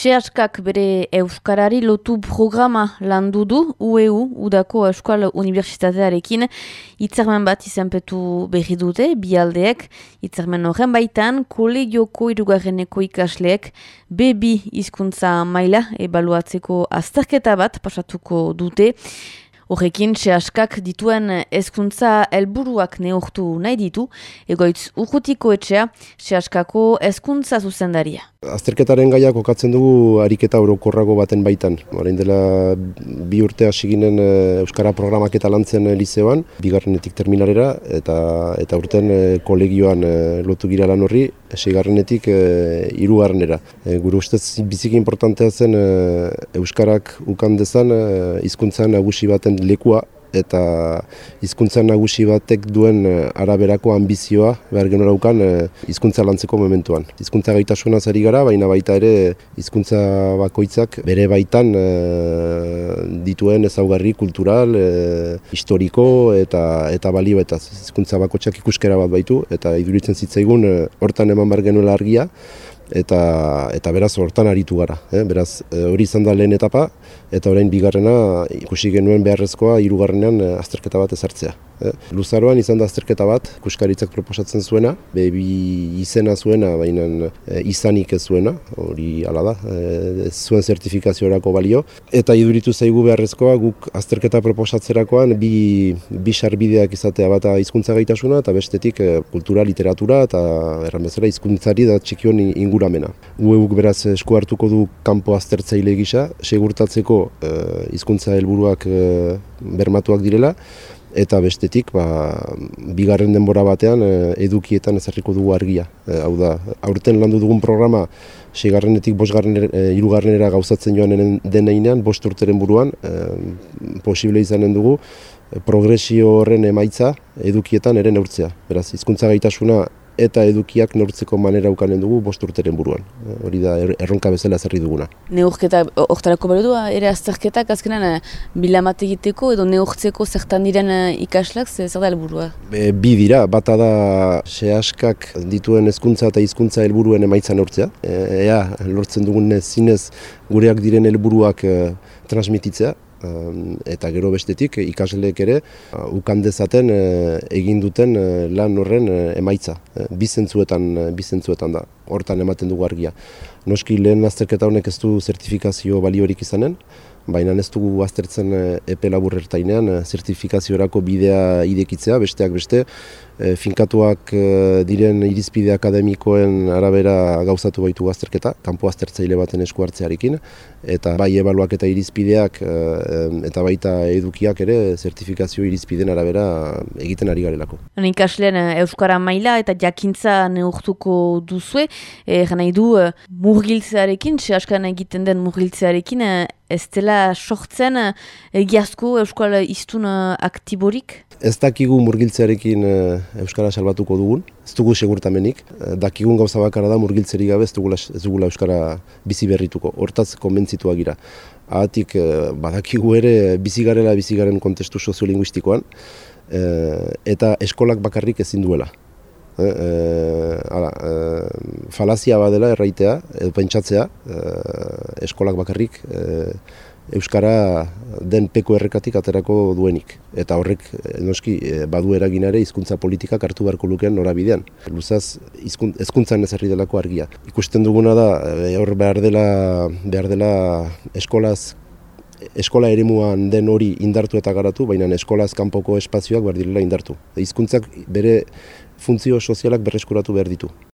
Seaskak bere Euskarari lotu programa landu du UEU, Udako Euskal Unibertsitatearekin, itzermen bat izenpetu berri dute, bialdeek, itzermen horren baitan, kolegioko irugarreneko ikasleek, bebi hizkuntza maila ebaluatzeko azterketa bat pasatuko dute, Horrekin, sehaskak dituen ezkuntza helburuak neortu nahi ditu, egoitz urrutiko etxea, sehaskako ezkuntza zuzendaria. Azterketaren gaiak okatzen dugu ariketa orokorrago baten baitan. Horein dela bi urte hasi ginen eh, Euskara programak eta lantzen eh, liceoan, bigarrenetik terminarera, eta eta urten eh, kolegioan lotu gira lan horri, seigarrenetik hirugarrenera. Gure ustez biziki importantea zen Euskarak ukan dezan hizkuntzan nagusi baten lekua eta hizkuntza nagusi batek duen eh, araberako ambizioa behar genora ukan eh, hizkuntza lantzeko momentuan. Hizkuntza gaitasuna zari gara, baina baita ere hizkuntza bakoitzak bere baitan eh, dituen ezaugarri kultural, historiko eta eta balio eta hizkuntza bakoitzak ikuskera bat baitu eta iduritzen zitzaigun hortan eman behar genuela argia eta eta beraz hortan aritu gara. Eh? Beraz eh, hori izan da lehen etapa eta orain bigarrena ikusi genuen beharrezkoa hirugarrenean eh, azterketa bat ezartzea. Eh? Luzaroan izan da azterketa bat, kuskaritzak proposatzen zuena, bebi izena zuena, baina izanik ez zuena, hori hala da, ez zuen zertifikaziorako balio. Eta iduritu zaigu beharrezkoa guk azterketa proposatzerakoan bi, bi sarbideak izatea bat hizkuntza gaitasuna eta bestetik kultura, literatura eta erran bezala hizkuntzari da txikion ingur inguramena. Ueuk beraz esku hartuko du kanpo aztertzaile gisa, segurtatzeko eh, hizkuntza helburuak bermatuak direla, eta bestetik ba, bigarren denbora batean e, edukietan ezarriko dugu argia. E, hau da, aurten landu dugun programa segarrenetik bosgarren hirugarrenera gauzatzen joan deneinean, bost urteren buruan, e, posible izanen dugu, progresio horren emaitza edukietan ere neurtzea. Beraz, hizkuntza gaitasuna eta edukiak nortzeko manera ukanen dugu bost urteren buruan. Eh, hori da er, erronka bezala zerri duguna. Neurketa, oktarako bale du, ere azterketak azkenan eh, bilamat egiteko edo neurtzeko zertan diren eh, ikaslak, zer da helburua? bi dira, bata da sehaskak dituen hezkuntza eta hizkuntza helburuen emaitza neurtzea. ea, lortzen dugun zinez gureak diren helburuak transmititzea, eta gero bestetik ikasleek ere uh, ukan dezaten uh, egin duten lan horren emaitza. Bizentzuetan bizentzuetan da. Hortan ematen dugu argia. Noski lehen azterketa honek ez du zertifikazio baliorik izanen baina ez dugu aztertzen epe laburrertainean zertifikaziorako bidea idekitzea besteak beste. E, finkatuak diren irizpide akademikoen arabera gauzatu baitu azterketa, kanpo aztertzaile baten esku hartzearekin, eta bai ebaluak eta irizpideak eta baita edukiak ere zertifikazio irizpideen arabera egiten ari garelako. Ikasleen Euskara maila eta jakintza neurtuko duzue, e, nahi du murgiltzearekin, sehaskan egiten den murgiltzearekin, ez dela sortzen egiazko Euskal Iztun aktiborik? Ez dakigu murgiltzearekin Euskara salbatuko dugun, ez dugu segurtamenik, eh, dakigun gauza bakarra da murgiltzeri gabe ez dugula, ez dugula Euskara bizi berrituko, hortaz konbentzituak gira. Ahatik eh, badakigu ere bizi garela bizi garen kontestu soziolinguistikoan, eh, eta eskolak bakarrik ezin duela. E, e, falazia badela erraitea, edo pentsatzea, eskolak bakarrik Euskara den peko errekatik aterako duenik. Eta horrek, eh, noski, eh, badu eraginare hizkuntza politikak hartu beharko lukeen norabidean. Luzaz, hezkuntzan ez delako argia. Ikusten duguna da, hor behar dela, behar dela eskolaz eskola eremuan den hori indartu eta garatu, baina eskolaz kanpoko espazioak behar direla indartu. Hizkuntzak bere funtzio sozialak berreskuratu behar ditu.